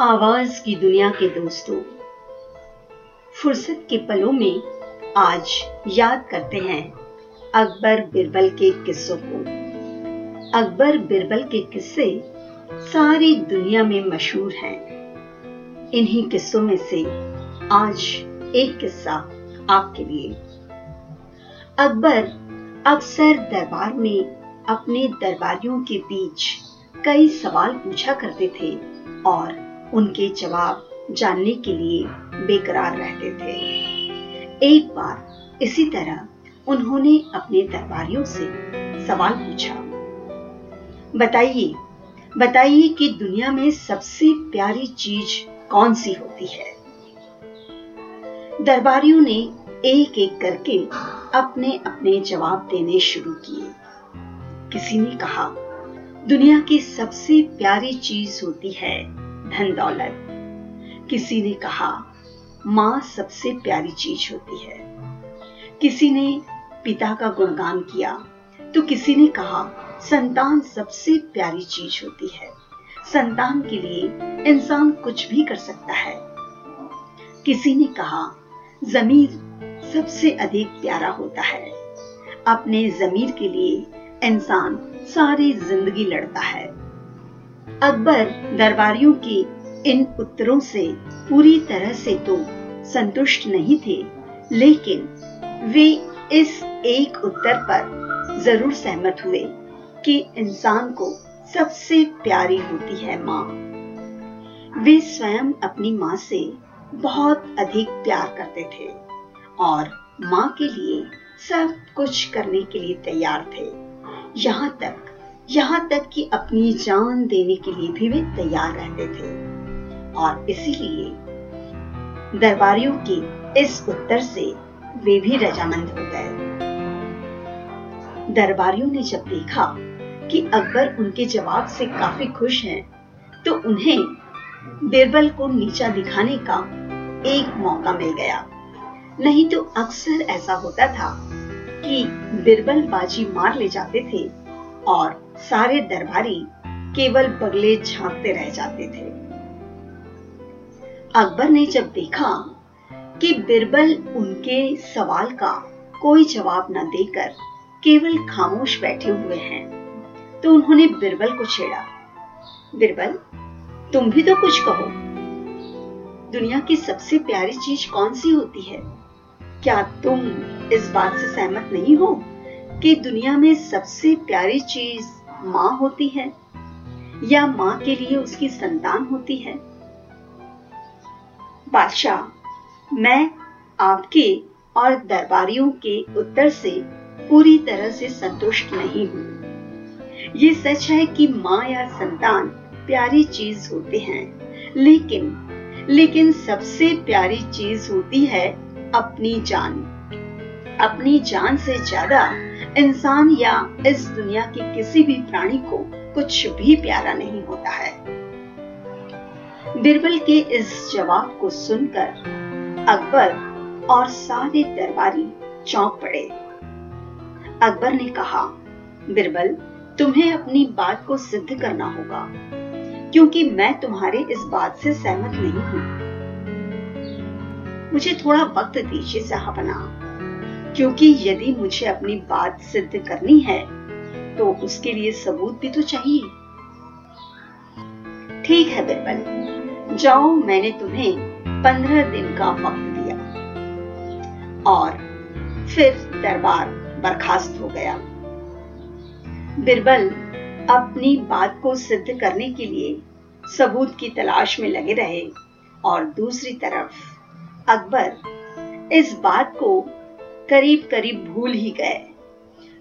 आवाज़ की दुनिया के दोस्तों, फुर्सत के पलों में आज याद करते हैं अकबर बिरबल के किस्सों को। अकबर बिरबल के किस्से सारी दुनिया में मशहूर हैं। इन्हीं किस्सों में से आज एक किस्सा आपके लिए। अकबर अक्सर दरबार में अपने दरबारियों के बीच कई सवाल पूछा करते थे और उनके जवाब जानने के लिए बेकरार रहते थे। एक बार इसी तरह उन्होंने अपने दरबारियों से सवाल पूछा। बताइए बताइए कि दुनिया में सबसे प्यारी चीज़ कौन सी होती है? दरबारियों ने एक एक करके अपने अपने जवाब देने शुरू किए। किसी ने कहा, दुनिया की सबसे प्यारी चीज़ होती है धन दौलत। किसी ने कहा, माँ, सबसे प्यारी चीज़ होती है। किसी ने पिता का गुणगान किया तो किसी ने कहा, संतान सबसे प्यारी चीज़ होती है। संतान के लिए इंसान कुछ भी कर सकता है। किसी ने कहा जमीर सबसे अधिक प्यारा होता है। अपने जमीर के लिए इंसान सारी ज़िंदगी लड़ता है। अकबर दरबारियों के इन उत्तरों से पूरी तरह से तो संतुष्ट नहीं थे, लेकिन वे इस एक उत्तर पर ज़रूर सहमत हुए कि इंसान को सबसे प्यारी होती है माँ। वे स्वयं अपनी माँ से बहुत अधिक प्यार करते थे और माँ के लिए सब कुछ करने के लिए तैयार थे। यहाँ तक यहाँ तक कि अपनी जान देने के लिए भी वे तैयार रहते थे। और इसीलिए दरबारियों के इस उत्तर से वे भी रजामंद हो गए। दरबारियों ने जब देखा कि अकबर उनके जवाब से काफ़ी खुश हैं, तो उन्हें बिरबल को नीचा दिखाने का एक मौका मिल गया। नहीं तो अक्सर ऐसा होता था कि बिरबल बाजी मार ले जाते थे और सारे दरबारी केवल बगले झांकते रह जाते थे। अकबर ने जब देखा कि बिरबल उनके सवाल का कोई जवाब न देकर केवल खामोश बैठे हुए हैं तो उन्होंने बिरबल को छेड़ा। बिरबल, तुम भी तो कुछ कहो। दुनिया की सबसे प्यारी चीज़ कौन सी होती है? क्या तुम इस बात से सहमत नहीं हो? कि दुनिया में सबसे प्यारी चीज़ माँ होती है, या माँ के लिए उसकी संतान होती है? बादशाह, मैं आपके और दरबारियों के उत्तर से पूरी तरह से संतुष्ट नहीं हूँ। ये सच है कि माँ या संतान प्यारी चीज़ होते हैं, लेकिन लेकिन सबसे प्यारी चीज़ होती है अपनी जान। अपनी जान से ज़्यादा इंसान या इस दुनिया के किसी भी प्राणी को कुछ भी प्यारा नहीं होता है। बिरबल के इस जवाब को सुनकर अकबर और सारे दरबारी चौंक पड़े। अकबर ने कहा, बिरबल, तुम्हें अपनी बात को सिद्ध करना होगा, क्योंकि मैं तुम्हारे इस बात से सहमत नहीं हूँ। मुझे थोड़ा वक्त दीजिए, साहबना। क्योंकि यदि मुझे अपनी बात सिद्ध करनी है तो उसके लिए सबूत भी तो चाहिए। ठीक है बिरबल, जाओ, मैंने तुम्हें पंद्रह दिन का वक्त दिया। और फिर दरबार बर्खास्त हो गया। बिरबल अपनी बात को सिद्ध करने के लिए सबूत की तलाश में लगे रहे। और दूसरी तरफ़ अकबर इस बात को करीब करीब भूल ही गए।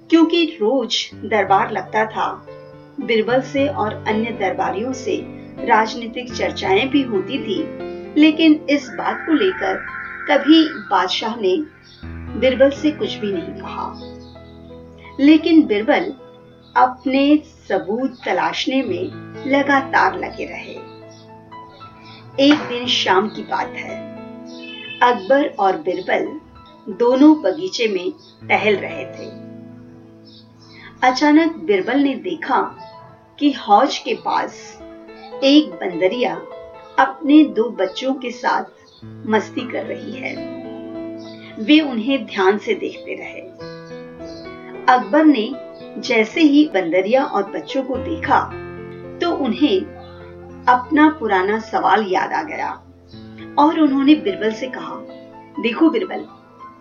क्योंकि रोज दरबार लगता था, बिरबल से और अन्य दरबारियों से राजनीतिक चर्चाएँ भी होती थी, लेकिन इस बात को लेकर कभी बादशाह ने बिरबल से कुछ भी नहीं कहा। लेकिन बिरबल अपने सबूत तलाशने में लगातार लगे रहे। एक दिन शाम की बात है। अकबर और बिरबल दोनों बगीचे में टहल रहे थे। अचानक बिरबल ने देखा कि हौज के पास एक बंदरिया अपने दो बच्चों के साथ मस्ती कर रही है। वे उन्हें ध्यान से देखते रहे। अकबर ने जैसे ही बंदरिया और बच्चों को देखा तो उन्हें अपना पुराना सवाल याद आ गया और उन्होंने बिरबल से कहा, देखो बिरबल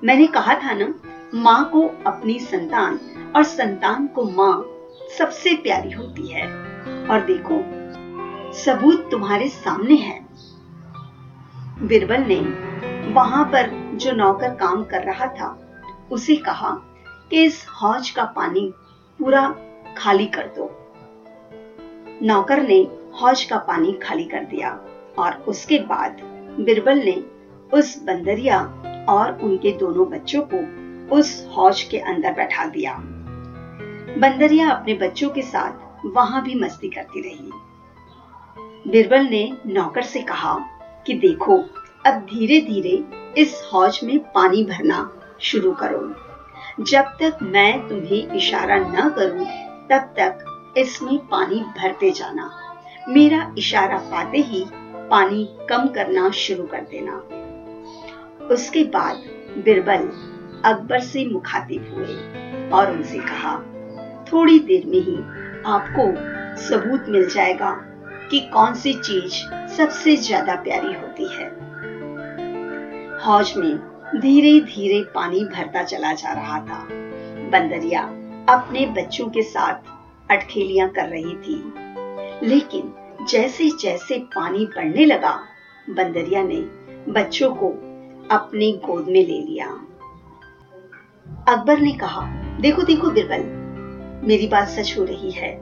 मैंने कहा था ना, माँ को अपनी संतान और संतान को माँ सबसे प्यारी होती है। और देखो, सबूत तुम्हारे सामने है। बिरबल ने वहाँ पर जो नौकर काम कर रहा था, उसे कहा कि इस हौज का पानी पूरा खाली कर दो। नौकर ने हौज का पानी खाली कर दिया और उसके बाद बिरबल ने उस बंदरिया और उनके दोनों बच्चों को उस हौज के अंदर बैठा दिया। बंदरिया अपने बच्चों के साथ वहाँ भी मस्ती करती रही। बिरबल ने नौकर से कहा कि देखो, अब धीरे धीरे इस हौज में पानी भरना शुरू करो। जब तक मैं तुम्हें इशारा न करूँ, तब तक इसमें पानी भरते जाना। मेरा इशारा पाते ही पानी कम करना शुरू कर देना। उसके बाद बिरबल अकबर से मुखातिब हुए और उनसे कहा, थोड़ी देर में ही आपको सबूत मिल जाएगा कि कौन सी चीज़ सबसे ज़्यादा प्यारी होती है। हौज में धीरे धीरे पानी भरता चला जा रहा था। बंदरिया अपने बच्चों के साथ अटखेलियाँ कर रही थी। लेकिन जैसे जैसे पानी बढ़ने लगा, बंदरिया ने बच्चों को अपनी गोद में ले लिया। अकबर ने कहा, देखो देखो, बिरबल, मेरी बात सच हो रही है।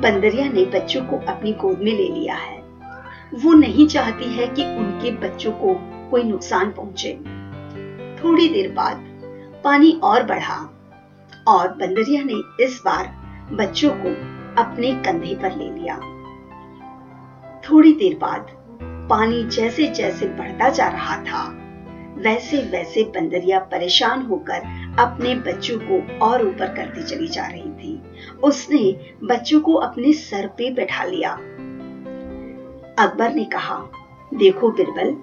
बंदरिया ने बच्चों को अपनी गोद में ले लिया है। वो नहीं चाहती है कि उनके बच्चों को कोई नुकसान पहुँचे। थोड़ी देर बाद पानी और बढ़ा और बंदरिया ने इस बार बच्चों को अपने कंधे पर ले लिया। थोड़ी देर बाद पानी जैसे जैसे बढ़ता जा रहा था। वैसे वैसे बंदरिया परेशान होकर अपने बच्चों को और ऊपर करती चली जा रही थी। उसने बच्चों को अपने सर पे बैठा लिया। अकबर ने कहा, देखो बिरबल,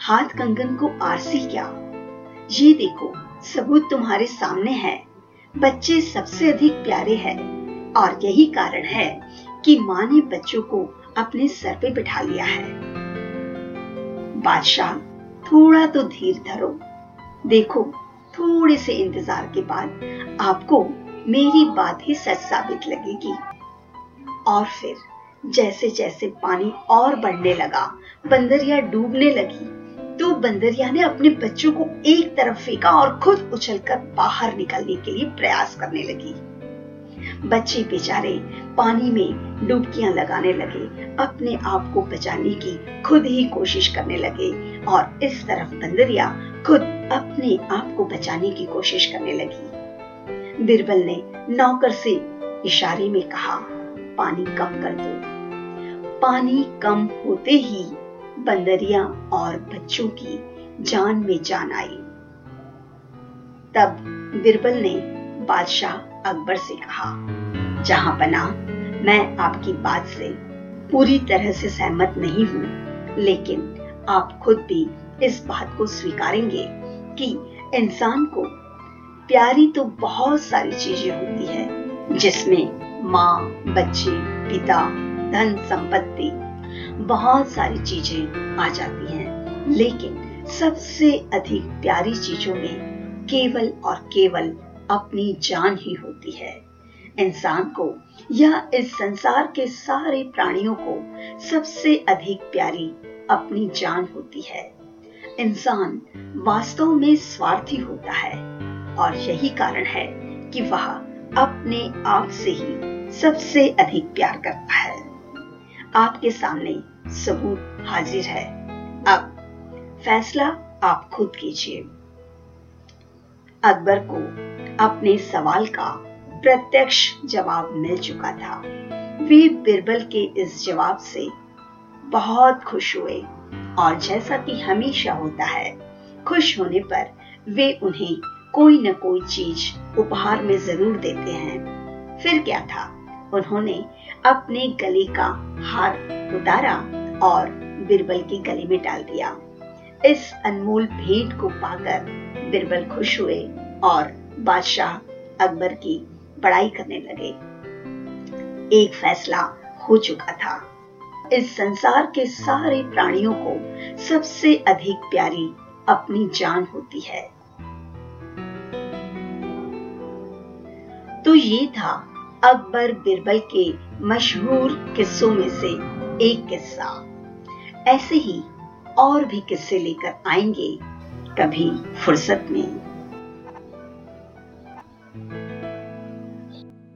हाथ कंगन को आरसी क्या? ये देखो, सबूत तुम्हारे सामने है। बच्चे सबसे अधिक प्यारे हैं और यही कारण है कि माँ ने बच्चों को अपने सर पे बिठा लिया है। बादशाह थोड़ा तो धीर धरो। देखो, थोड़े से इंतज़ार के बाद आपको मेरी बात ही सच साबित लगेगी। और फिर जैसे जैसे पानी और बढ़ने लगा, बंदरिया डूबने लगी तो बंदरिया ने अपने बच्चों को एक तरफ़ फेंका और खुद उछलकर बाहर निकलने के लिए प्रयास करने लगी। बच्चे बेचारे पानी में डुबकियाँ लगाने लगे, अपने आप को बचाने की खुद ही कोशिश करने लगे। और इस तरफ़ बंदरिया खुद अपने आप को बचाने की कोशिश करने लगी। बिरबल ने नौकर से इशारे में कहा, पानी कम कर दो। पानी कम होते ही बंदरिया और बच्चों की जान में जान आई। तब बिरबल ने बादशाह अकबर से कहा, जहाँ बना, मैं आपकी बात से पूरी तरह से सहमत नहीं हूँ, लेकिन आप खुद भी इस बात को स्वीकारेंगे कि इंसान को प्यारी तो बहुत सारी चीज़ें होती है, जिसमें माँ, बच्चे, पिता, धन, संपत्ति, बहुत सारी चीज़ें आ जाती हैं। लेकिन सबसे अधिक प्यारी चीज़ों में केवल और केवल अपनी जान ही होती है। इंसान को या इस संसार के सारे प्राणियों को सबसे अधिक प्यारी अपनी जान होती है। इंसान वास्तव में स्वार्थी होता है और यही कारण है कि वह अपने आप से ही सबसे अधिक प्यार करता है। आपके सामने सबूत हाजिर है। अब फैसला आप खुद कीजिए। अकबर को अपने सवाल का प्रत्यक्ष जवाब मिल चुका था। वे बिरबल के इस जवाब से बहुत खुश हुए। और जैसा कि हमेशा होता है, खुश होने पर वे उन्हें कोई न कोई चीज़ उपहार में ज़रूर देते हैं। फिर क्या था? उन्होंने अपने गले का हार उतारा और बिरबल के गले में डाल दिया। इस अनमोल भेंट को पाकर बिरबल खुश हुए और बादशाह अकबर की बड़ाई करने लगे। एक फैसला हो चुका था। इस संसार के सारे प्राणियों को सबसे अधिक प्यारी अपनी जान होती है। तो ये था अकबर बिरबल के मशहूर किस्सों में से एक किस्सा। ऐसे ही और भी किस्से लेकर आएँगे कभी फुर्सत में।